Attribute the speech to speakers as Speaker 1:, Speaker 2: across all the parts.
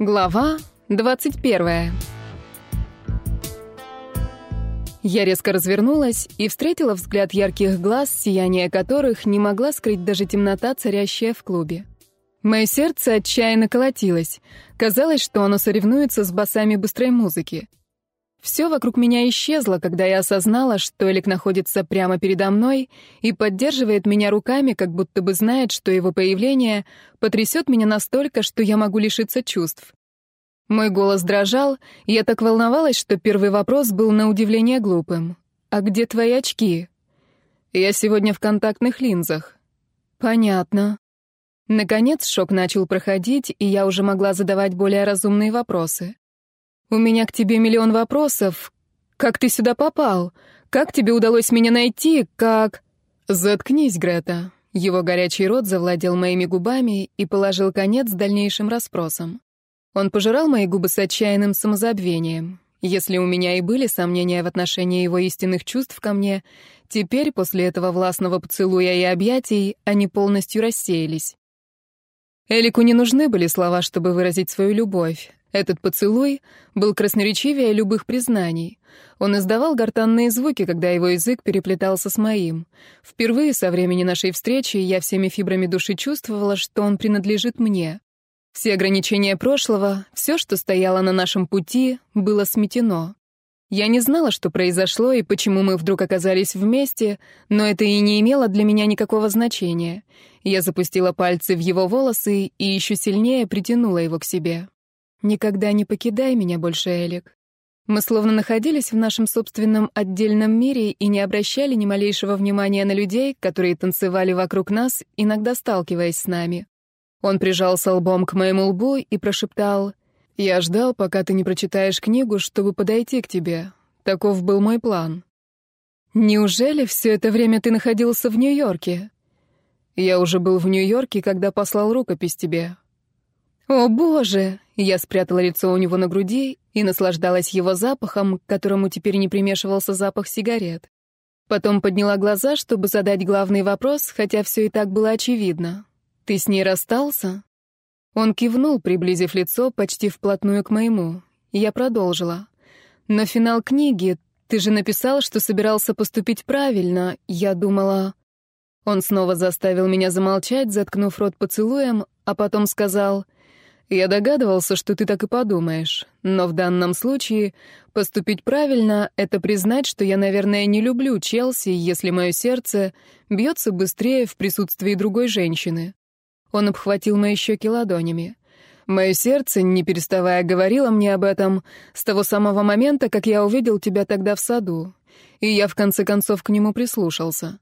Speaker 1: Глава 21. Я резко развернулась и встретила взгляд ярких глаз, сияние которых не могла скрыть даже темнота, царящая в клубе. Мое сердце отчаянно колотилось. Казалось, что оно соревнуется с басами быстрой музыки. Все вокруг меня исчезло, когда я осознала, что Элик находится прямо передо мной и поддерживает меня руками, как будто бы знает, что его появление потрясет меня настолько, что я могу лишиться чувств. Мой голос дрожал, и я так волновалась, что первый вопрос был на удивление глупым. «А где твои очки?» «Я сегодня в контактных линзах». «Понятно». Наконец шок начал проходить, и я уже могла задавать более разумные вопросы. «У меня к тебе миллион вопросов. Как ты сюда попал? Как тебе удалось меня найти? Как...» «Заткнись, Грета». Его горячий рот завладел моими губами и положил конец дальнейшим расспросам. Он пожирал мои губы с отчаянным самозабвением. Если у меня и были сомнения в отношении его истинных чувств ко мне, теперь, после этого властного поцелуя и объятий, они полностью рассеялись. Элику не нужны были слова, чтобы выразить свою любовь. Этот поцелуй был красноречивее любых признаний. Он издавал гортанные звуки, когда его язык переплетался с моим. Впервые со времени нашей встречи я всеми фибрами души чувствовала, что он принадлежит мне. Все ограничения прошлого, все, что стояло на нашем пути, было сметено. Я не знала, что произошло и почему мы вдруг оказались вместе, но это и не имело для меня никакого значения. Я запустила пальцы в его волосы и еще сильнее притянула его к себе. Никогда не покидай меня больше, Элик. Мы словно находились в нашем собственном отдельном мире и не обращали ни малейшего внимания на людей, которые танцевали вокруг нас, иногда сталкиваясь с нами. Он прижался лбом к моему лбу и прошептал, «Я ждал, пока ты не прочитаешь книгу, чтобы подойти к тебе. Таков был мой план». «Неужели все это время ты находился в Нью-Йорке?» «Я уже был в Нью-Йорке, когда послал рукопись тебе». «О, боже!» Я спрятала лицо у него на груди и наслаждалась его запахом, к которому теперь не примешивался запах сигарет. Потом подняла глаза, чтобы задать главный вопрос, хотя все и так было очевидно. «Ты с ней расстался?» Он кивнул, приблизив лицо почти вплотную к моему. Я продолжила. «Но финал книги... Ты же написал, что собирался поступить правильно. Я думала...» Он снова заставил меня замолчать, заткнув рот поцелуем, а потом сказал... Я догадывался, что ты так и подумаешь. Но в данном случае поступить правильно — это признать, что я, наверное, не люблю Челси, если мое сердце бьется быстрее в присутствии другой женщины. Он обхватил мои щеки ладонями. Мое сердце, не переставая, говорило мне об этом с того самого момента, как я увидел тебя тогда в саду. И я, в конце концов, к нему прислушался.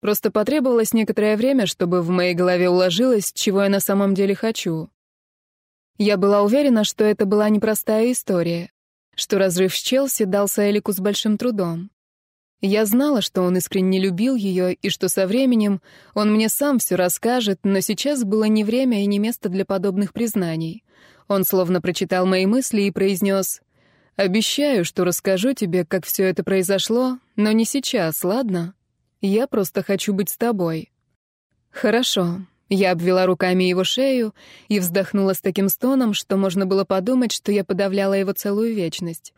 Speaker 1: Просто потребовалось некоторое время, чтобы в моей голове уложилось, чего я на самом деле хочу. Я была уверена, что это была непростая история, что разрыв с Челси дался Элику с большим трудом. Я знала, что он искренне любил ее и что со временем он мне сам все расскажет, но сейчас было не время и не место для подобных признаний. Он словно прочитал мои мысли и произнес «Обещаю, что расскажу тебе, как все это произошло, но не сейчас, ладно? Я просто хочу быть с тобой». «Хорошо», я обвела руками его шею и вздохнула с таким стоном, что можно было подумать, что я подавляла его целую вечность.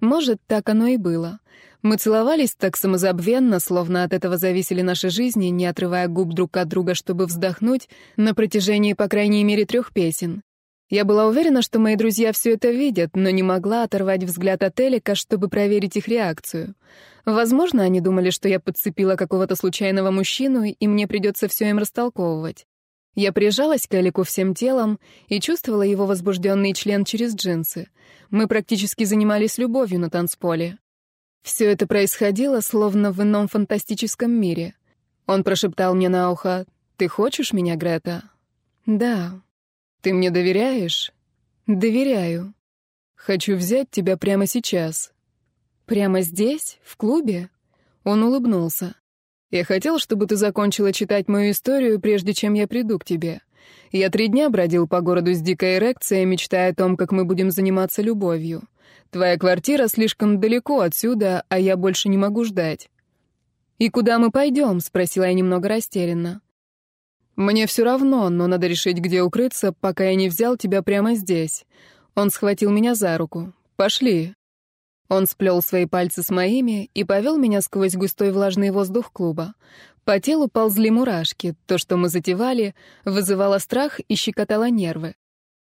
Speaker 1: Может, так оно и было. Мы целовались так самозабвенно, словно от этого зависели наши жизни, не отрывая губ друг от друга, чтобы вздохнуть, на протяжении, по крайней мере, трех песен. Я была уверена, что мои друзья все это видят, но не могла оторвать взгляд от Элика, чтобы проверить их реакцию. Возможно, они думали, что я подцепила какого-то случайного мужчину, и мне придется все им растолковывать. Я прижалась к Элику всем телом и чувствовала его возбужденный член через джинсы. Мы практически занимались любовью на танцполе. Все это происходило словно в ином фантастическом мире. Он прошептал мне на ухо, «Ты хочешь меня, Грета?» «Да». «Ты мне доверяешь?» «Доверяю». «Хочу взять тебя прямо сейчас». «Прямо здесь? В клубе?» Он улыбнулся. «Я хотел, чтобы ты закончила читать мою историю, прежде чем я приду к тебе. Я три дня бродил по городу с дикой эрекцией, мечтая о том, как мы будем заниматься любовью. Твоя квартира слишком далеко отсюда, а я больше не могу ждать». «И куда мы пойдем?» — спросила я немного растерянно. «Мне все равно, но надо решить, где укрыться, пока я не взял тебя прямо здесь». Он схватил меня за руку. «Пошли». Он сплел свои пальцы с моими и повел меня сквозь густой влажный воздух клуба. По телу ползли мурашки. То, что мы затевали, вызывало страх и щекотало нервы.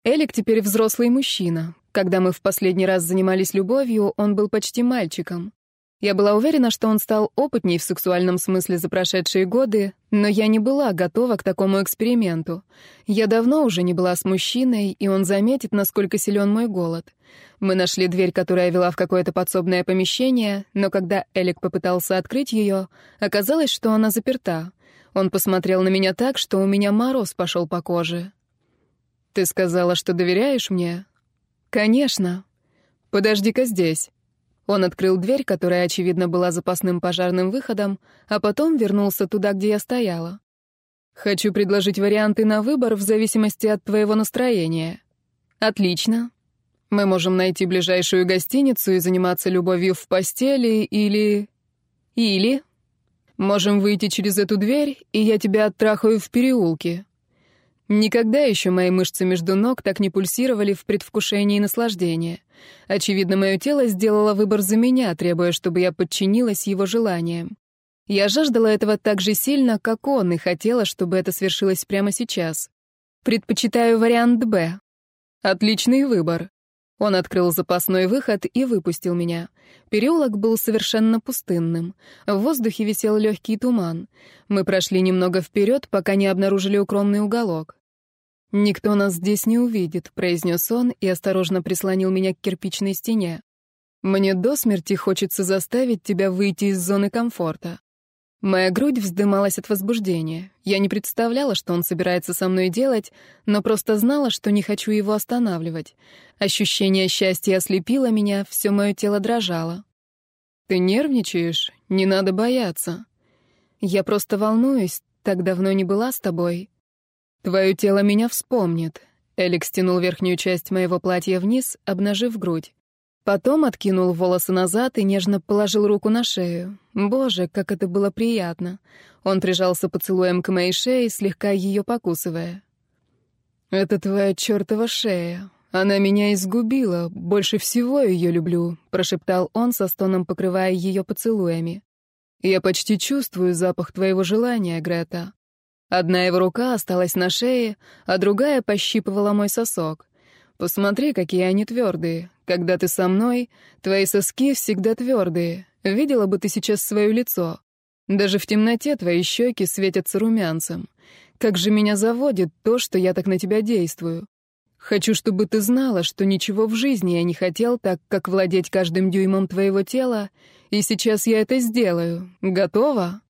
Speaker 1: Элик теперь взрослый мужчина. Когда мы в последний раз занимались любовью, он был почти мальчиком. Я была уверена, что он стал опытней в сексуальном смысле за прошедшие годы, но я не была готова к такому эксперименту. Я давно уже не была с мужчиной, и он заметит, насколько силен мой голод. Мы нашли дверь, которая вела в какое-то подсобное помещение, но когда Элик попытался открыть ее, оказалось, что она заперта. Он посмотрел на меня так, что у меня мороз пошел по коже. «Ты сказала, что доверяешь мне?» «Конечно. Подожди-ка здесь». Он открыл дверь, которая, очевидно, была запасным пожарным выходом, а потом вернулся туда, где я стояла. «Хочу предложить варианты на выбор в зависимости от твоего настроения». «Отлично. Мы можем найти ближайшую гостиницу и заниматься любовью в постели или... Или... Можем выйти через эту дверь, и я тебя оттрахаю в переулке. Никогда еще мои мышцы между ног так не пульсировали в предвкушении наслаждения. Очевидно, мое тело сделало выбор за меня, требуя, чтобы я подчинилась его желаниям. Я жаждала этого так же сильно, как он, и хотела, чтобы это свершилось прямо сейчас. Предпочитаю вариант «Б». Отличный выбор. Он открыл запасной выход и выпустил меня. Переулок был совершенно пустынным. В воздухе висел легкий туман. Мы прошли немного вперед, пока не обнаружили укромный уголок. «Никто нас здесь не увидит», — произнес он и осторожно прислонил меня к кирпичной стене. «Мне до смерти хочется заставить тебя выйти из зоны комфорта». Моя грудь вздымалась от возбуждения. Я не представляла, что он собирается со мной делать, но просто знала, что не хочу его останавливать. Ощущение счастья ослепило меня, все мое тело дрожало. «Ты нервничаешь? Не надо бояться». «Я просто волнуюсь, так давно не была с тобой». «Твое тело меня вспомнит». Элик стянул верхнюю часть моего платья вниз, обнажив грудь. Потом откинул волосы назад и нежно положил руку на шею. Боже, как это было приятно. Он прижался поцелуем к моей шее, слегка ее покусывая. «Это твоя чертова шея. Она меня изгубила. Больше всего ее люблю», — прошептал он со стоном, покрывая ее поцелуями. «Я почти чувствую запах твоего желания, Грета». Одна его рука осталась на шее, а другая пощипывала мой сосок. Посмотри, какие они твердые. Когда ты со мной, твои соски всегда твердые. Видела бы ты сейчас свое лицо. Даже в темноте твои щеки светятся румянцем. Как же меня заводит то, что я так на тебя действую. Хочу, чтобы ты знала, что ничего в жизни я не хотел так, как владеть каждым дюймом твоего тела, и сейчас я это сделаю. Готова?»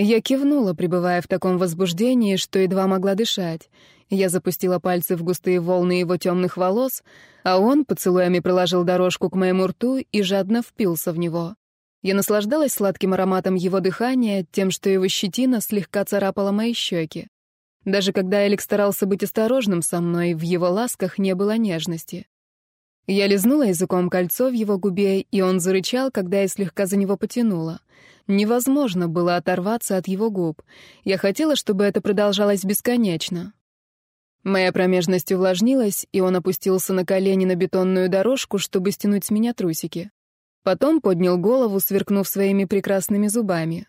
Speaker 1: Я кивнула, пребывая в таком возбуждении, что едва могла дышать. Я запустила пальцы в густые волны его темных волос, а он поцелуями проложил дорожку к моему рту и жадно впился в него. Я наслаждалась сладким ароматом его дыхания, тем, что его щетина слегка царапала мои щеки. Даже когда Элик старался быть осторожным со мной, в его ласках не было нежности. Я лизнула языком кольцо в его губе, и он зарычал, когда я слегка за него потянула. Невозможно было оторваться от его губ. Я хотела, чтобы это продолжалось бесконечно. Моя промежность увлажнилась, и он опустился на колени на бетонную дорожку, чтобы стянуть с меня трусики. Потом поднял голову, сверкнув своими прекрасными зубами.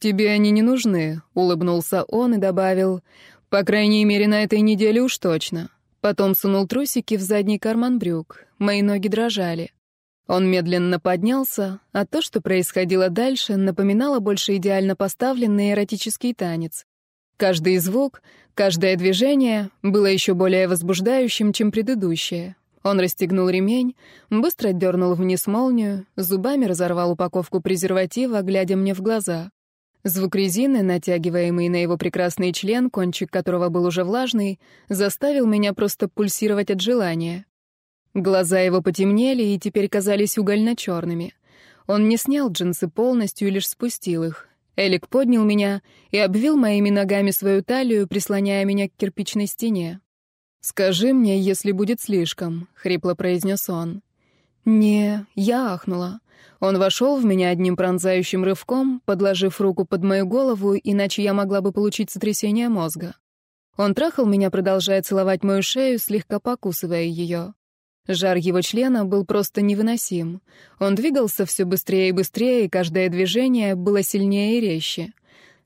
Speaker 1: «Тебе они не нужны», — улыбнулся он и добавил, «по крайней мере, на этой неделе уж точно». Потом сунул трусики в задний карман брюк. Мои ноги дрожали. Он медленно поднялся, а то, что происходило дальше, напоминало больше идеально поставленный эротический танец. Каждый звук, каждое движение было еще более возбуждающим, чем предыдущее. Он расстегнул ремень, быстро дернул вниз молнию, зубами разорвал упаковку презерватива, глядя мне в глаза. Звук резины, натягиваемый на его прекрасный член, кончик которого был уже влажный, заставил меня просто пульсировать от желания. Глаза его потемнели и теперь казались угольно-черными. Он не снял джинсы полностью, лишь спустил их. Элик поднял меня и обвил моими ногами свою талию, прислоняя меня к кирпичной стене. «Скажи мне, если будет слишком», — хрипло произнес он. «Не, я ахнула. Он вошел в меня одним пронзающим рывком, подложив руку под мою голову, иначе я могла бы получить сотрясение мозга. Он трахал меня, продолжая целовать мою шею, слегка покусывая ее. Жар его члена был просто невыносим. Он двигался все быстрее и быстрее, и каждое движение было сильнее и резче.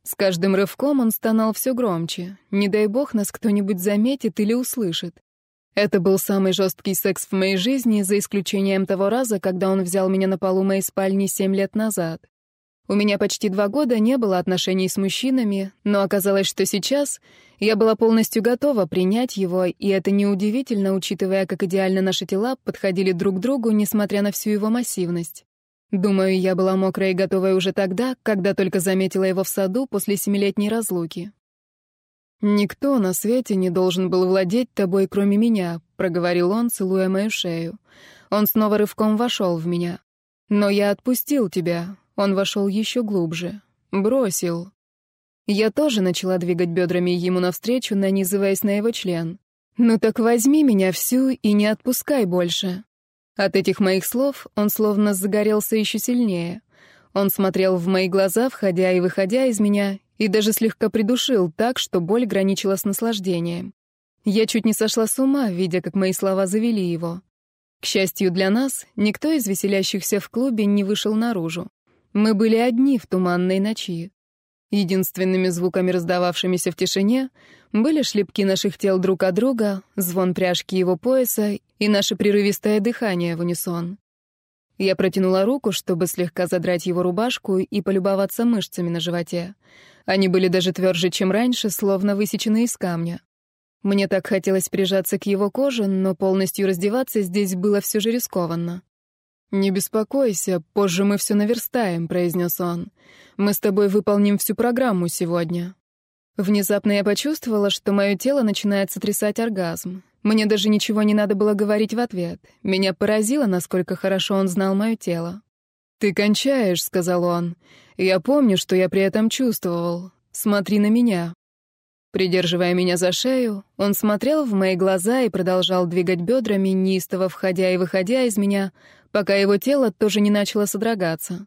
Speaker 1: С каждым рывком он стонал все громче. Не дай бог нас кто-нибудь заметит или услышит. Это был самый жесткий секс в моей жизни, за исключением того раза, когда он взял меня на полу моей спальни семь лет назад. У меня почти два года не было отношений с мужчинами, но оказалось, что сейчас я была полностью готова принять его, и это неудивительно, учитывая, как идеально наши тела подходили друг к другу, несмотря на всю его массивность. Думаю, я была мокрая и готовая уже тогда, когда только заметила его в саду после семилетней разлуки. «Никто на свете не должен был владеть тобой, кроме меня», — проговорил он, целуя мою шею. Он снова рывком вошел в меня. «Но я отпустил тебя». Он вошел еще глубже. Бросил. Я тоже начала двигать бедрами ему навстречу, нанизываясь на его член. «Ну так возьми меня всю и не отпускай больше». От этих моих слов он словно загорелся еще сильнее. Он смотрел в мои глаза, входя и выходя из меня, и даже слегка придушил так, что боль граничила с наслаждением. Я чуть не сошла с ума, видя, как мои слова завели его. К счастью для нас, никто из веселящихся в клубе не вышел наружу. Мы были одни в туманной ночи. Единственными звуками, раздававшимися в тишине, были шлепки наших тел друг от друга, звон пряжки его пояса и наше прерывистое дыхание в унисон. Я протянула руку, чтобы слегка задрать его рубашку и полюбоваться мышцами на животе. Они были даже тверже, чем раньше, словно высечены из камня. Мне так хотелось прижаться к его коже, но полностью раздеваться здесь было все же рискованно. «Не беспокойся, позже мы все наверстаем», — произнес он. «Мы с тобой выполним всю программу сегодня». Внезапно я почувствовала, что мое тело начинает сотрясать оргазм. Мне даже ничего не надо было говорить в ответ. Меня поразило, насколько хорошо он знал мое тело. «Ты кончаешь», — сказал он. «Я помню, что я при этом чувствовал. Смотри на меня». Придерживая меня за шею, он смотрел в мои глаза и продолжал двигать бедрами, неистово входя и выходя из меня, пока его тело тоже не начало содрогаться.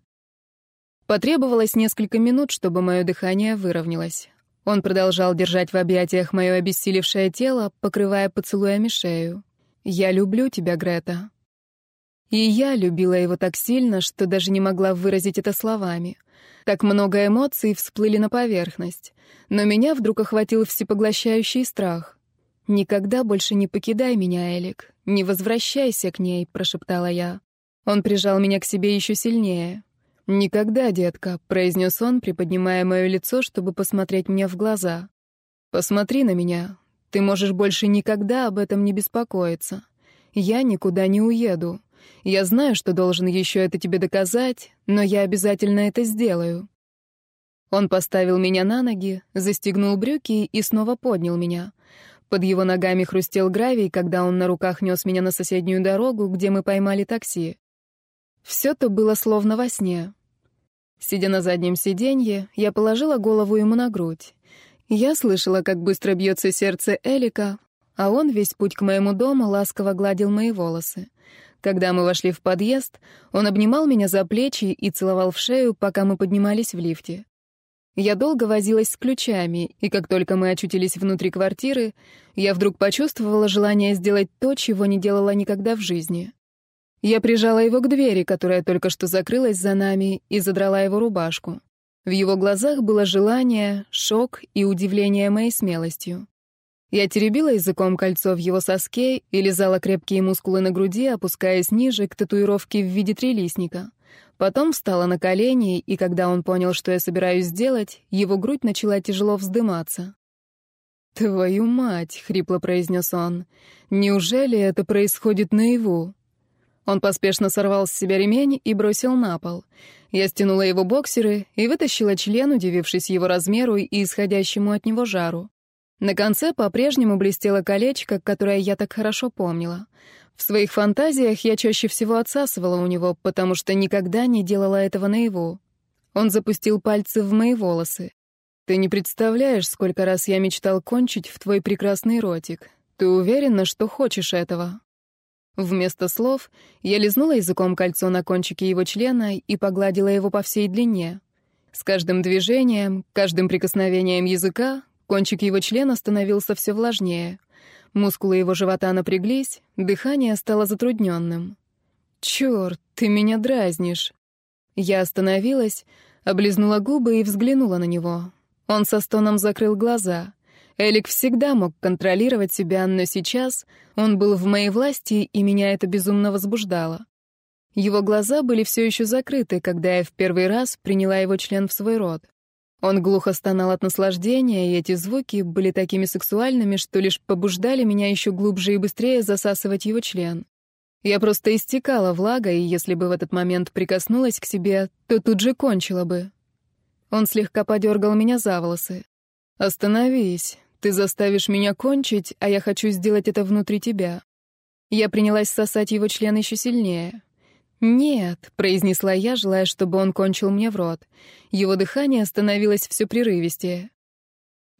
Speaker 1: Потребовалось несколько минут, чтобы мое дыхание выровнялось. Он продолжал держать в объятиях мое обессилевшее тело, покрывая поцелуями шею. «Я люблю тебя, Грета». И я любила его так сильно, что даже не могла выразить это словами. Так много эмоций всплыли на поверхность. Но меня вдруг охватил всепоглощающий страх. «Никогда больше не покидай меня, Элик. Не возвращайся к ней», — прошептала я. Он прижал меня к себе еще сильнее. «Никогда, детка», — произнес он, приподнимая мое лицо, чтобы посмотреть мне в глаза. «Посмотри на меня. Ты можешь больше никогда об этом не беспокоиться. Я никуда не уеду. Я знаю, что должен еще это тебе доказать, но я обязательно это сделаю». Он поставил меня на ноги, застегнул брюки и снова поднял меня. Под его ногами хрустел гравий, когда он на руках нес меня на соседнюю дорогу, где мы поймали такси. Все то было словно во сне. Сидя на заднем сиденье, я положила голову ему на грудь. Я слышала, как быстро бьется сердце Элика, а он весь путь к моему дому ласково гладил мои волосы. Когда мы вошли в подъезд, он обнимал меня за плечи и целовал в шею, пока мы поднимались в лифте. Я долго возилась с ключами, и как только мы очутились внутри квартиры, я вдруг почувствовала желание сделать то, чего не делала никогда в жизни. Я прижала его к двери, которая только что закрылась за нами, и задрала его рубашку. В его глазах было желание, шок и удивление моей смелостью. Я теребила языком кольцо в его соске и лизала крепкие мускулы на груди, опускаясь ниже к татуировке в виде трилистника. Потом встала на колени, и когда он понял, что я собираюсь сделать, его грудь начала тяжело вздыматься. «Твою мать!» — хрипло произнес он. «Неужели это происходит наяву?» Он поспешно сорвал с себя ремень и бросил на пол. Я стянула его боксеры и вытащила член, удивившись его размеру и исходящему от него жару. На конце по-прежнему блестело колечко, которое я так хорошо помнила. В своих фантазиях я чаще всего отсасывала у него, потому что никогда не делала этого наяву. Он запустил пальцы в мои волосы. «Ты не представляешь, сколько раз я мечтал кончить в твой прекрасный ротик. Ты уверена, что хочешь этого?» Вместо слов я лизнула языком кольцо на кончике его члена и погладила его по всей длине. С каждым движением, каждым прикосновением языка кончик его члена становился все влажнее. Мускулы его живота напряглись, дыхание стало затрудненным. «Черт, ты меня дразнишь!» Я остановилась, облизнула губы и взглянула на него. Он со стоном закрыл глаза. Элик всегда мог контролировать себя, но сейчас он был в моей власти, и меня это безумно возбуждало. Его глаза были все еще закрыты, когда я в первый раз приняла его член в свой рот. Он глухо стонал от наслаждения, и эти звуки были такими сексуальными, что лишь побуждали меня еще глубже и быстрее засасывать его член. Я просто истекала влагой, и если бы в этот момент прикоснулась к себе, то тут же кончила бы. Он слегка подергал меня за волосы. «Остановись. Ты заставишь меня кончить, а я хочу сделать это внутри тебя. Я принялась сосать его член еще сильнее. «Нет», — произнесла я, желая, чтобы он кончил мне в рот. Его дыхание становилось все прерывистее.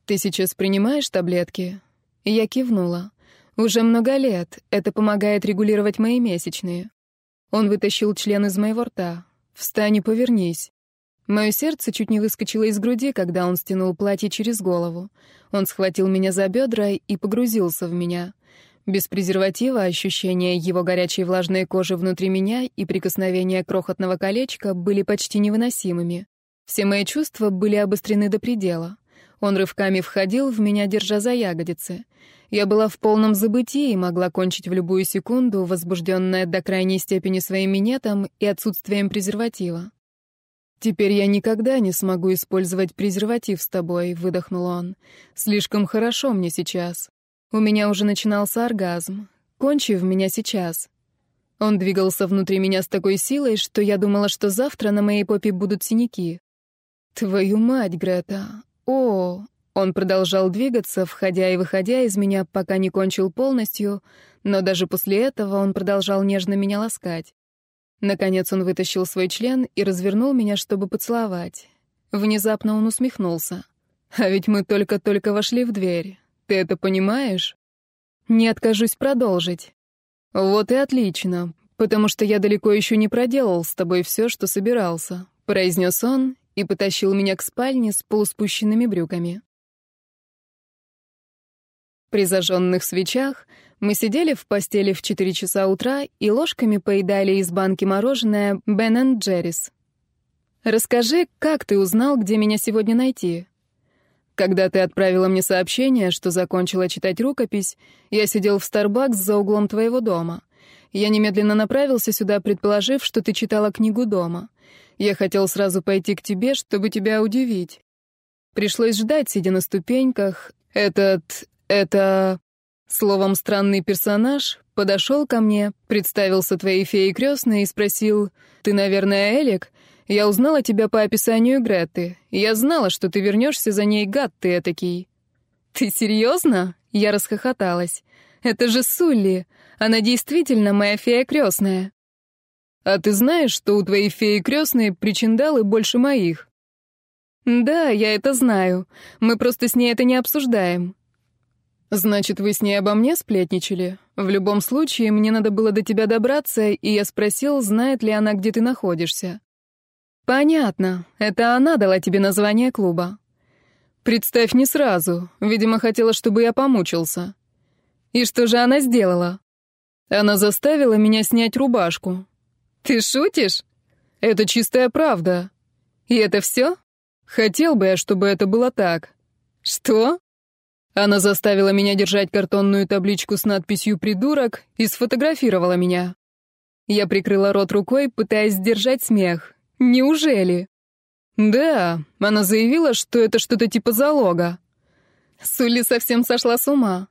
Speaker 1: «Ты сейчас принимаешь таблетки?» Я кивнула. «Уже много лет. Это помогает регулировать мои месячные». Он вытащил член из моего рта. «Встань и повернись». Мое сердце чуть не выскочило из груди, когда он стянул платье через голову. Он схватил меня за бедра и погрузился в меня. Без презерватива ощущение его горячей влажной кожи внутри меня и прикосновения крохотного колечка были почти невыносимыми. Все мои чувства были обострены до предела. Он рывками входил в меня, держа за ягодицы. Я была в полном забытии и могла кончить в любую секунду, возбужденная до крайней степени своим минетом и отсутствием презерватива. «Теперь я никогда не смогу использовать презерватив с тобой», — выдохнул он. «Слишком хорошо мне сейчас. У меня уже начинался оргазм. Кончи в меня сейчас». Он двигался внутри меня с такой силой, что я думала, что завтра на моей попе будут синяки. «Твою мать, Грета! О!» Он продолжал двигаться, входя и выходя из меня, пока не кончил полностью, но даже после этого он продолжал нежно меня ласкать. Наконец он вытащил свой член и развернул меня, чтобы поцеловать. Внезапно он усмехнулся. «А ведь мы только-только вошли в дверь. Ты это понимаешь?» «Не откажусь продолжить». «Вот и отлично, потому что я далеко еще не проделал с тобой все, что собирался», — произнес он и потащил меня к спальне с полуспущенными брюками. При зажженных свечах мы сидели в постели в 4 часа утра и ложками поедали из банки мороженое Бен Джеррис. «Расскажи, как ты узнал, где меня сегодня найти?» Когда ты отправила мне сообщение, что закончила читать рукопись, я сидел в Starbucks за углом твоего дома. Я немедленно направился сюда, предположив, что ты читала книгу дома. Я хотел сразу пойти к тебе, чтобы тебя удивить. Пришлось ждать, сидя на ступеньках. Этот... это... Словом, странный персонаж подошел ко мне, представился твоей феей крестной и спросил, «Ты, наверное, Элик? Я узнала тебя по описанию Греты. Я знала, что ты вернешься за ней, гад ты этакий». «Ты серьезно?» — я расхохоталась. «Это же Сулли. Она действительно моя фея крестная». «А ты знаешь, что у твоей феи крестной причиндалы больше моих?» «Да, я это знаю. Мы просто с ней это не обсуждаем. «Значит, вы с ней обо мне сплетничали? В любом случае, мне надо было до тебя добраться, и я спросил, знает ли она, где ты находишься». «Понятно. Это она дала тебе название клуба». «Представь не сразу. Видимо, хотела, чтобы я помучился». «И что же она сделала?» «Она заставила меня снять рубашку». «Ты шутишь?» «Это чистая правда». «И это все?» «Хотел бы я, чтобы это было так». «Что?» Она заставила меня держать картонную табличку с надписью «Придурок» и сфотографировала меня. Я прикрыла рот рукой, пытаясь сдержать смех. Неужели? Да, она заявила, что это что-то типа залога. Сули совсем сошла с ума.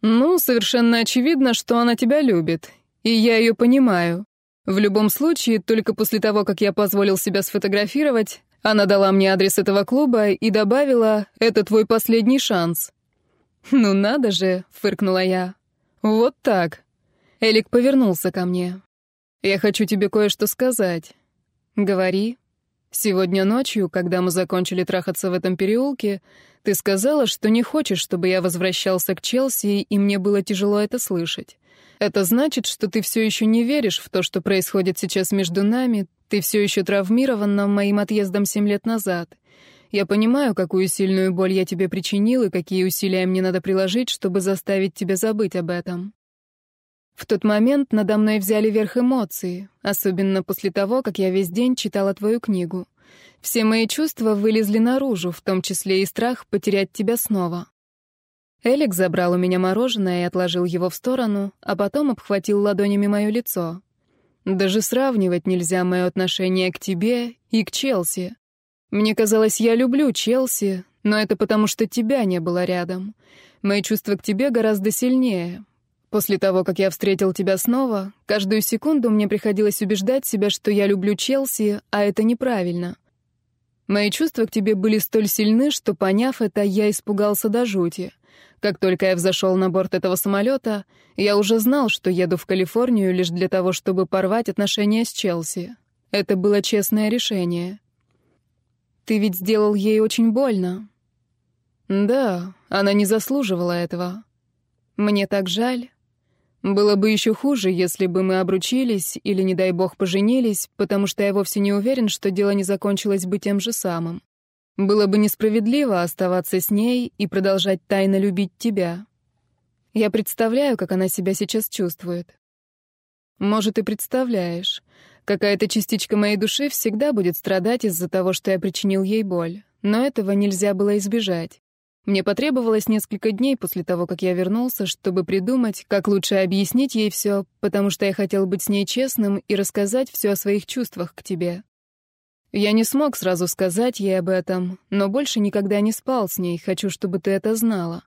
Speaker 1: Ну, совершенно очевидно, что она тебя любит. И я ее понимаю. В любом случае, только после того, как я позволил себя сфотографировать, она дала мне адрес этого клуба и добавила «Это твой последний шанс». «Ну надо же», — фыркнула я. «Вот так». Элик повернулся ко мне. «Я хочу тебе кое-что сказать». «Говори». «Сегодня ночью, когда мы закончили трахаться в этом переулке, ты сказала, что не хочешь, чтобы я возвращался к Челси, и мне было тяжело это слышать. Это значит, что ты все еще не веришь в то, что происходит сейчас между нами, ты все еще травмирован моим отъездом семь лет назад. Я понимаю, какую сильную боль я тебе причинил и какие усилия мне надо приложить, чтобы заставить тебя забыть об этом. В тот момент надо мной взяли верх эмоции, особенно после того, как я весь день читала твою книгу. Все мои чувства вылезли наружу, в том числе и страх потерять тебя снова. Элик забрал у меня мороженое и отложил его в сторону, а потом обхватил ладонями мое лицо. Даже сравнивать нельзя мое отношение к тебе и к Челси. Мне казалось, я люблю Челси, но это потому, что тебя не было рядом. Мои чувства к тебе гораздо сильнее. После того, как я встретил тебя снова, каждую секунду мне приходилось убеждать себя, что я люблю Челси, а это неправильно. Мои чувства к тебе были столь сильны, что, поняв это, я испугался до жути. Как только я взошел на борт этого самолета, я уже знал, что еду в Калифорнию лишь для того, чтобы порвать отношения с Челси. Это было честное решение. Ты ведь сделал ей очень больно. Да, она не заслуживала этого. Мне так жаль. Было бы еще хуже, если бы мы обручились или, не дай бог, поженились, потому что я вовсе не уверен, что дело не закончилось бы тем же самым. Было бы несправедливо оставаться с ней и продолжать тайно любить тебя. Я представляю, как она себя сейчас чувствует. Может, и представляешь. Какая-то частичка моей души всегда будет страдать из-за того, что я причинил ей боль. Но этого нельзя было избежать. Мне потребовалось несколько дней после того, как я вернулся, чтобы придумать, как лучше объяснить ей все, потому что я хотел быть с ней честным и рассказать все о своих чувствах к тебе. Я не смог сразу сказать ей об этом, но больше никогда не спал с ней, хочу, чтобы ты это знала.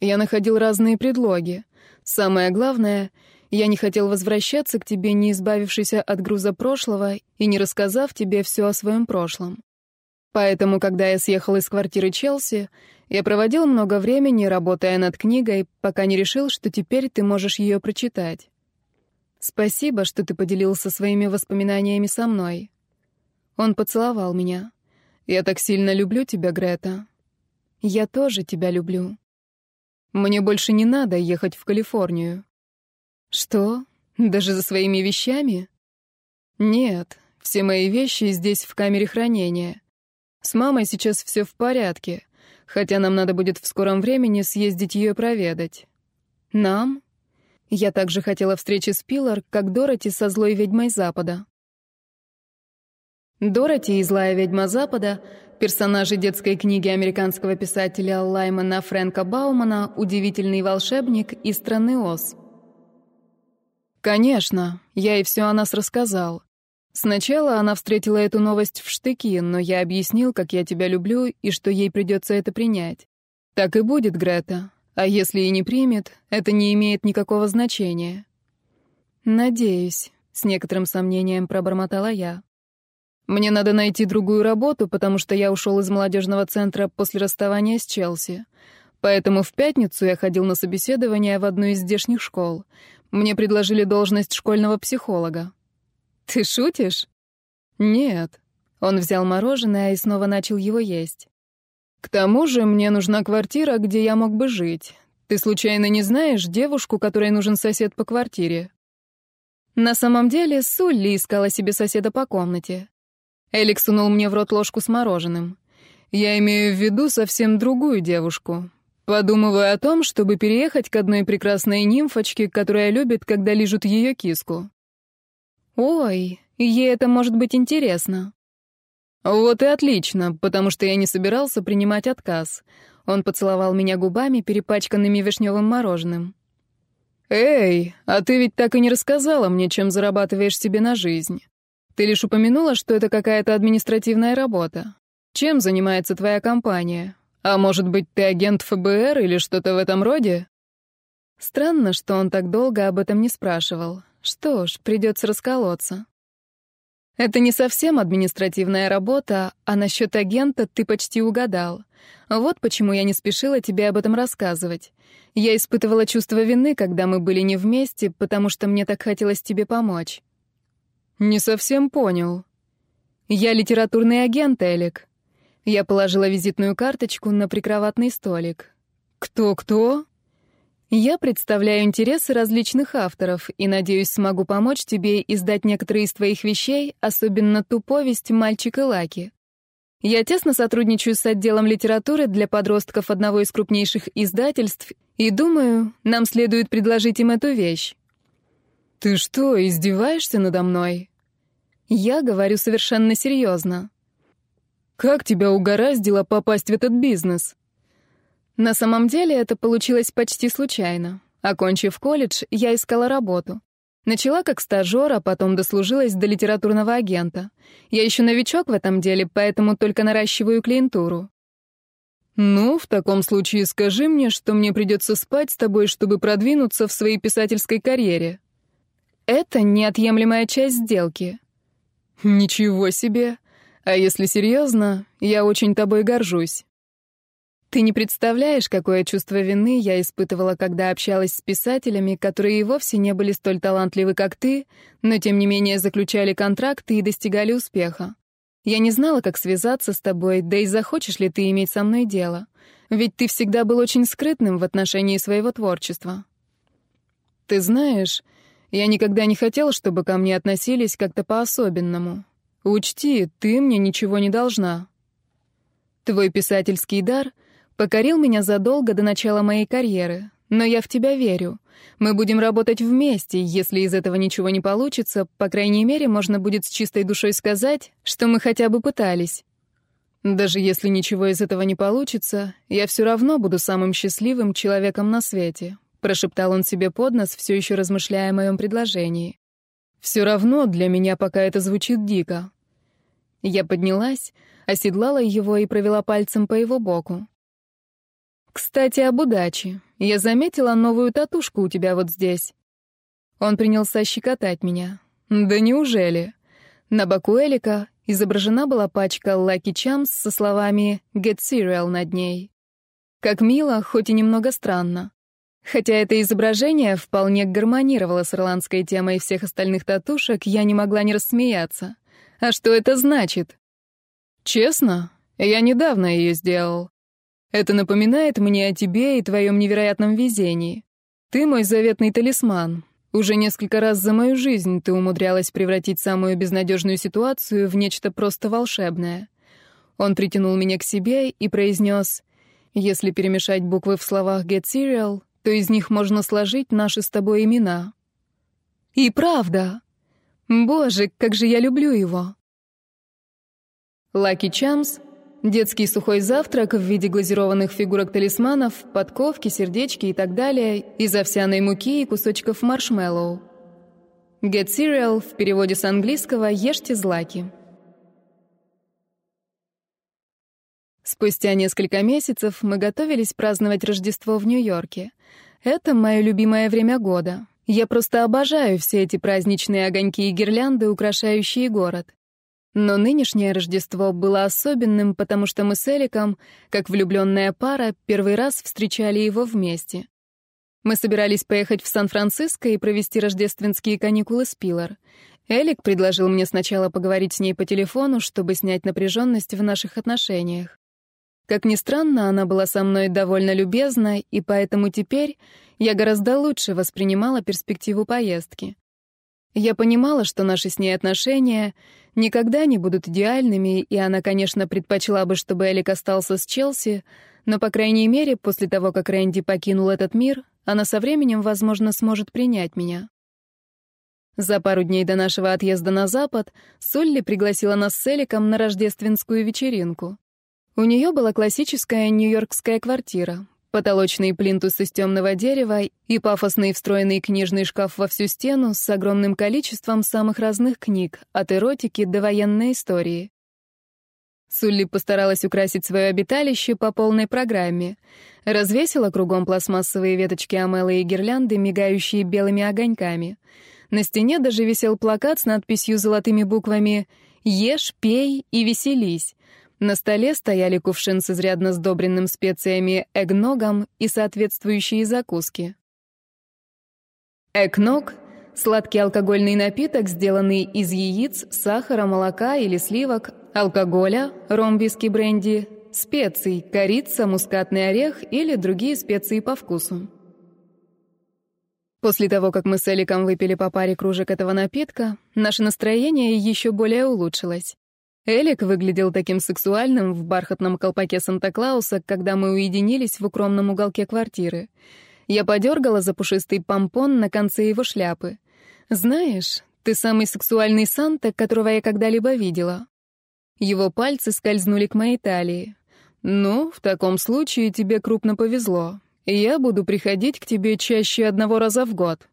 Speaker 1: Я находил разные предлоги. Самое главное — я не хотел возвращаться к тебе, не избавившись от груза прошлого и не рассказав тебе все о своем прошлом. Поэтому, когда я съехал из квартиры Челси, я проводил много времени, работая над книгой, пока не решил, что теперь ты можешь ее прочитать. Спасибо, что ты поделился своими воспоминаниями со мной. Он поцеловал меня. Я так сильно люблю тебя, Грета. Я тоже тебя люблю. Мне больше не надо ехать в Калифорнию. Что? Даже за своими вещами? Нет, все мои вещи здесь в камере хранения. С мамой сейчас все в порядке, хотя нам надо будет в скором времени съездить ее проведать. Нам? Я также хотела встречи с Пилар, как Дороти со злой ведьмой Запада. Дороти и злая ведьма Запада — персонажи детской книги американского писателя Лаймана Фрэнка Баумана «Удивительный волшебник» из страны Оз. Конечно, я ей все о нас рассказал. Сначала она встретила эту новость в штыки, но я объяснил, как я тебя люблю и что ей придется это принять. Так и будет, Грета. А если и не примет, это не имеет никакого значения. Надеюсь, с некоторым сомнением пробормотала я. Мне надо найти другую работу, потому что я ушел из молодежного центра после расставания с Челси. Поэтому в пятницу я ходил на собеседование в одну из здешних школ. Мне предложили должность школьного психолога. Ты шутишь? Нет. Он взял мороженое и снова начал его есть. К тому же мне нужна квартира, где я мог бы жить. Ты случайно не знаешь девушку, которой нужен сосед по квартире? На самом деле, Сулли искала себе соседа по комнате. Элик сунул мне в рот ложку с мороженым. Я имею в виду совсем другую девушку. Подумываю о том, чтобы переехать к одной прекрасной нимфочке, которая любит, когда лижут ее киску. Ой, ей это может быть интересно. Вот и отлично, потому что я не собирался принимать отказ. Он поцеловал меня губами, перепачканными вишневым мороженым. «Эй, а ты ведь так и не рассказала мне, чем зарабатываешь себе на жизнь. Ты лишь упомянула, что это какая-то административная работа. Чем занимается твоя компания? А может быть, ты агент ФБР или что-то в этом роде? Странно, что он так долго об этом не спрашивал. Что ж, придется расколоться. Это не совсем административная работа, а насчет агента ты почти угадал. Вот почему я не спешила тебе об этом рассказывать. Я испытывала чувство вины, когда мы были не вместе, потому что мне так хотелось тебе помочь. Не совсем понял. Я литературный агент, Элик. Я положила визитную карточку на прикроватный столик. «Кто-кто?» Я представляю интересы различных авторов и, надеюсь, смогу помочь тебе издать некоторые из твоих вещей, особенно ту повесть «Мальчик и Лаки». Я тесно сотрудничаю с отделом литературы для подростков одного из крупнейших издательств и думаю, нам следует предложить им эту вещь. Ты что, издеваешься надо мной? Я говорю совершенно серьезно. Как тебя угораздило попасть в этот бизнес? На самом деле это получилось почти случайно. Окончив колледж, я искала работу. Начала как стажер, а потом дослужилась до литературного агента. Я еще новичок в этом деле, поэтому только наращиваю клиентуру. «Ну, в таком случае скажи мне, что мне придется спать с тобой, чтобы продвинуться в своей писательской карьере». Это неотъемлемая часть сделки. Ничего себе. А если серьезно, я очень тобой горжусь. Ты не представляешь, какое чувство вины я испытывала, когда общалась с писателями, которые и вовсе не были столь талантливы, как ты, но тем не менее заключали контракты и достигали успеха. Я не знала, как связаться с тобой, да и захочешь ли ты иметь со мной дело. Ведь ты всегда был очень скрытным в отношении своего творчества. Ты знаешь, я никогда не хотел, чтобы ко мне относились как-то по-особенному. Учти, ты мне ничего не должна. Твой писательский дар — Покорил меня задолго до начала моей карьеры. Но я в тебя верю. Мы будем работать вместе. Если из этого ничего не получится, по крайней мере, можно будет с чистой душой сказать, что мы хотя бы пытались. Даже если ничего из этого не получится, я все равно буду самым счастливым человеком на свете, прошептал он себе под нос, все еще размышляя о моем предложении. Все равно для меня пока это звучит дико. Я поднялась, оседлала его и провела пальцем по его боку. «Кстати, об удаче. Я заметила новую татушку у тебя вот здесь». Он принялся щекотать меня. «Да неужели?» На боку Элика изображена была пачка Lucky Charms со словами «Get Cereal» над ней. Как мило, хоть и немного странно. Хотя это изображение вполне гармонировало с ирландской темой всех остальных татушек, я не могла не рассмеяться. А что это значит? Честно, я недавно ее сделал. Это напоминает мне о тебе и твоем невероятном везении. Ты мой заветный талисман. Уже несколько раз за мою жизнь ты умудрялась превратить самую безнадежную ситуацию в нечто просто волшебное. Он притянул меня к себе и произнес, «Если перемешать буквы в словах «get cereal», то из них можно сложить наши с тобой имена». И правда. Боже, как же я люблю его. Lucky Charms Детский сухой завтрак в виде глазированных фигурок-талисманов, подковки, сердечки и так далее, из овсяной муки и кусочков маршмеллоу. Get cereal в переводе с английского «Ешьте злаки». Спустя несколько месяцев мы готовились праздновать Рождество в Нью-Йорке. Это мое любимое время года. Я просто обожаю все эти праздничные огоньки и гирлянды, украшающие город. Но нынешнее Рождество было особенным, потому что мы с Эликом, как влюбленная пара, первый раз встречали его вместе. Мы собирались поехать в Сан-Франциско и провести рождественские каникулы с Пилар. Элик предложил мне сначала поговорить с ней по телефону, чтобы снять напряженность в наших отношениях. Как ни странно, она была со мной довольно любезна, и поэтому теперь я гораздо лучше воспринимала перспективу поездки. Я понимала, что наши с ней отношения никогда не будут идеальными, и она, конечно, предпочла бы, чтобы Элик остался с Челси, но, по крайней мере, после того, как Рэнди покинул этот мир, она со временем, возможно, сможет принять меня. За пару дней до нашего отъезда на Запад Солли пригласила нас с Эликом на рождественскую вечеринку. У нее была классическая нью-йоркская квартира, Потолочный плинтус из темного дерева и пафосный встроенный книжный шкаф во всю стену с огромным количеством самых разных книг, от эротики до военной истории. Сулли постаралась украсить свое обиталище по полной программе. Развесила кругом пластмассовые веточки амелы и гирлянды, мигающие белыми огоньками. На стене даже висел плакат с надписью золотыми буквами «Ешь, пей и веселись», на столе стояли кувшин с изрядно сдобренным специями эгногом и соответствующие закуски. Эгног — сладкий алкогольный напиток, сделанный из яиц, сахара, молока или сливок, алкоголя, ром, виски, бренди, специй, корица, мускатный орех или другие специи по вкусу. После того, как мы с Эликом выпили по паре кружек этого напитка, наше настроение еще более улучшилось. Элик выглядел таким сексуальным в бархатном колпаке Санта-Клауса, когда мы уединились в укромном уголке квартиры. Я подергала за пушистый помпон на конце его шляпы. «Знаешь, ты самый сексуальный Санта, которого я когда-либо видела». Его пальцы скользнули к моей талии. «Ну, в таком случае тебе крупно повезло. Я буду приходить к тебе чаще одного раза в год».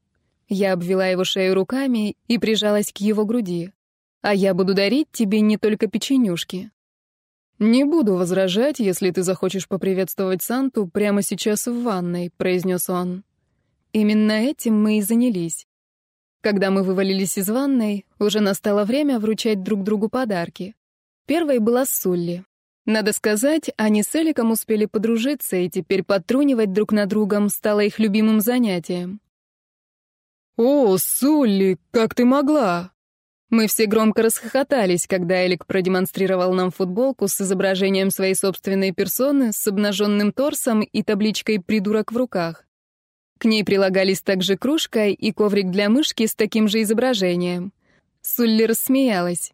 Speaker 1: Я обвела его шею руками и прижалась к его груди. «А я буду дарить тебе не только печенюшки». «Не буду возражать, если ты захочешь поприветствовать Санту прямо сейчас в ванной», — произнес он. Именно этим мы и занялись. Когда мы вывалились из ванной, уже настало время вручать друг другу подарки. Первой была Сулли. Надо сказать, они с Эликом успели подружиться, и теперь подтрунивать друг на другом стало их любимым занятием. «О, Сулли, как ты могла?» Мы все громко расхохотались, когда Элик продемонстрировал нам футболку с изображением своей собственной персоны, с обнаженным торсом и табличкой «Придурок» в руках. К ней прилагались также кружка и коврик для мышки с таким же изображением. Сулли рассмеялась.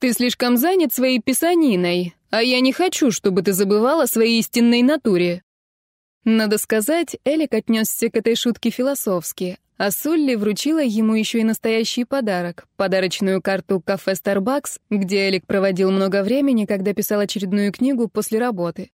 Speaker 1: «Ты слишком занят своей писаниной, а я не хочу, чтобы ты забывала о своей истинной натуре». Надо сказать, Элик отнесся к этой шутке философски, а Сулли вручила ему еще и настоящий подарок — подарочную карту кафе Starbucks, где Элик проводил много времени, когда писал очередную книгу после работы.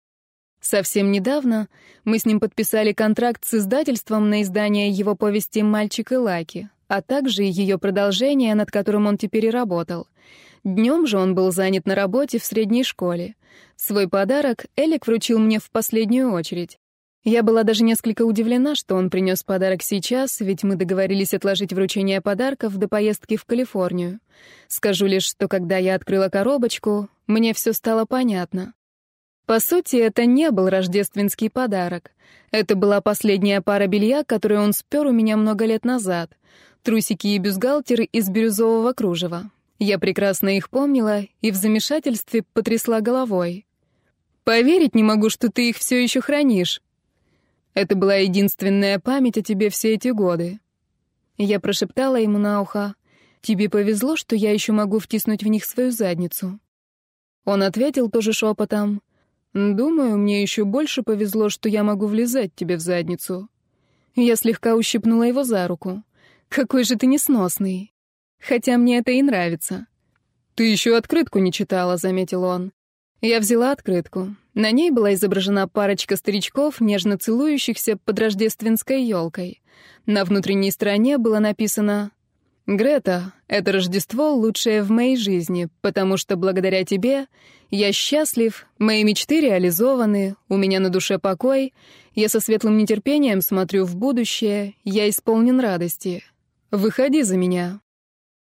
Speaker 1: Совсем недавно мы с ним подписали контракт с издательством на издание его повести «Мальчик и Лаки», а также ее продолжение, над которым он теперь и работал — Днем же он был занят на работе в средней школе. Свой подарок Элик вручил мне в последнюю очередь. Я была даже несколько удивлена, что он принес подарок сейчас, ведь мы договорились отложить вручение подарков до поездки в Калифорнию. Скажу лишь, что когда я открыла коробочку, мне все стало понятно. По сути, это не был рождественский подарок. Это была последняя пара белья, которую он спер у меня много лет назад. Трусики и бюстгальтер из бирюзового кружева. Я прекрасно их помнила и в замешательстве потрясла головой. «Поверить не могу, что ты их все еще хранишь. Это была единственная память о тебе все эти годы». Я прошептала ему на ухо. «Тебе повезло, что я еще могу втиснуть в них свою задницу». Он ответил тоже шепотом. «Думаю, мне еще больше повезло, что я могу влезать тебе в задницу». Я слегка ущипнула его за руку. «Какой же ты несносный!» Хотя мне это и нравится. «Ты еще открытку не читала», — заметил он. Я взяла открытку. На ней была изображена парочка старичков, нежно целующихся под рождественской елкой. На внутренней стороне было написано «Грета, это Рождество лучшее в моей жизни, потому что благодаря тебе я счастлив, мои мечты реализованы, у меня на душе покой, я со светлым нетерпением смотрю в будущее, я исполнен радости. Выходи за меня».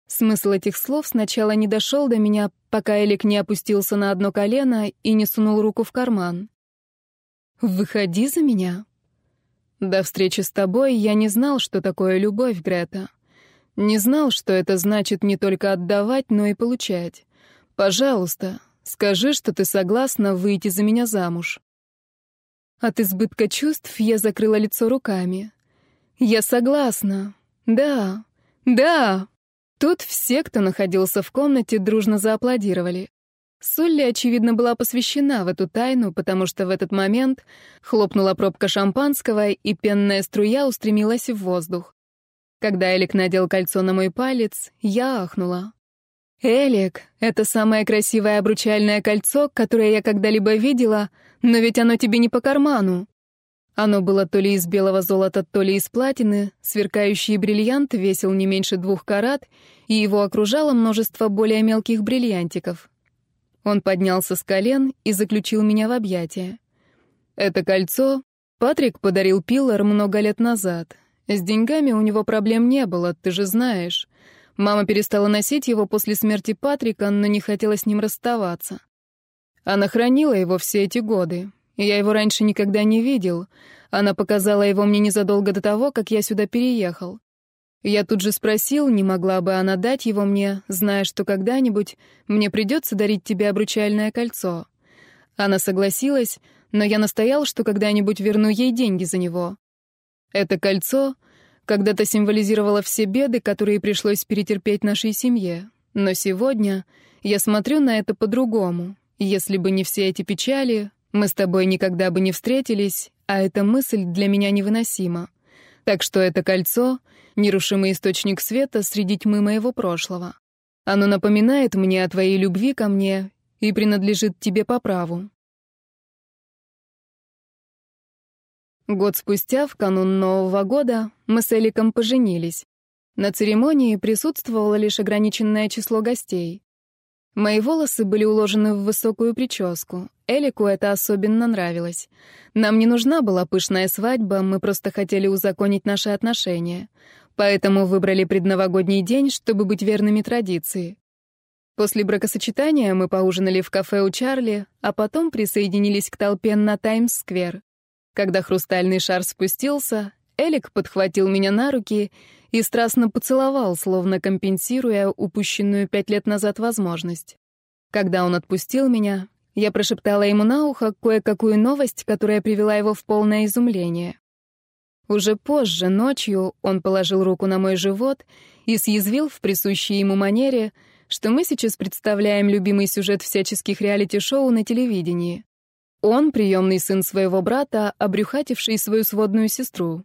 Speaker 1: Смысл этих слов сначала не дошел до меня, пока Элик не опустился на одно колено и не сунул руку в карман. «Выходи за меня». До встречи с тобой я не знал, что такое любовь, Грета. Не знал, что это значит не только отдавать, но и получать. Пожалуйста, скажи, что ты согласна выйти за меня замуж. От избытка чувств я закрыла лицо руками. Я согласна. Да, да. Тут все, кто находился в комнате, дружно зааплодировали. Солли, очевидно, была посвящена в эту тайну, потому что в этот момент хлопнула пробка шампанского, и пенная струя устремилась в воздух. Когда Элик надел кольцо на мой палец, я ахнула. «Элик, это самое красивое обручальное кольцо, которое я когда-либо видела, но ведь оно тебе не по карману». Оно было то ли из белого золота, то ли из платины, сверкающий бриллиант весил не меньше двух карат, и его окружало множество более мелких бриллиантиков. Он поднялся с колен и заключил меня в объятия. Это кольцо Патрик подарил Пиллар много лет назад. С деньгами у него проблем не было, ты же знаешь. Мама перестала носить его после смерти Патрика, но не хотела с ним расставаться. Она хранила его все эти годы, я его раньше никогда не видел. Она показала его мне незадолго до того, как я сюда переехал. Я тут же спросил, не могла бы она дать его мне, зная, что когда-нибудь мне придется дарить тебе обручальное кольцо. Она согласилась, но я настоял, что когда-нибудь верну ей деньги за него. Это кольцо когда-то символизировала все беды, которые пришлось перетерпеть нашей семье. Но сегодня я смотрю на это по-другому. Если бы не все эти печали, мы с тобой никогда бы не встретились, а эта мысль для меня невыносима. Так что это кольцо — нерушимый источник света среди тьмы моего прошлого. Оно напоминает мне о твоей любви ко мне и принадлежит тебе по праву. Год спустя, в канун Нового года, мы с Эликом поженились. На церемонии присутствовало лишь ограниченное число гостей. Мои волосы были уложены в высокую прическу. Элику это особенно нравилось. Нам не нужна была пышная свадьба, мы просто хотели узаконить наши отношения. Поэтому выбрали предновогодний день, чтобы быть верными традиции. После бракосочетания мы поужинали в кафе у Чарли, а потом присоединились к толпе на Таймс-сквер. Когда хрустальный шар спустился, Элик подхватил меня на руки и страстно поцеловал, словно компенсируя упущенную пять лет назад возможность. Когда он отпустил меня, я прошептала ему на ухо кое-какую новость, которая привела его в полное изумление. Уже позже, ночью, он положил руку на мой живот и съязвил в присущей ему манере, что мы сейчас представляем любимый сюжет всяческих реалити-шоу на телевидении. Он — приемный сын своего брата, обрюхативший свою сводную сестру.